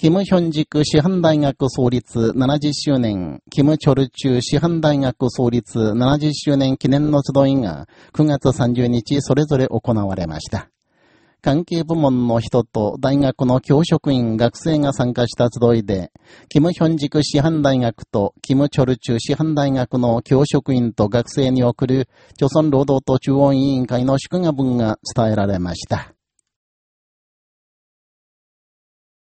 キム・ヒョンジク師範大学創立70周年、キム・チョルチュ師範大学創立70周年記念の集いが9月30日それぞれ行われました。関係部門の人と大学の教職員、学生が参加した集いで、キム・ヒョンジク師範大学とキム・チョルチュ師範大学の教職員と学生に送る、朝鮮労働党中央委員会の祝賀文が伝えられました。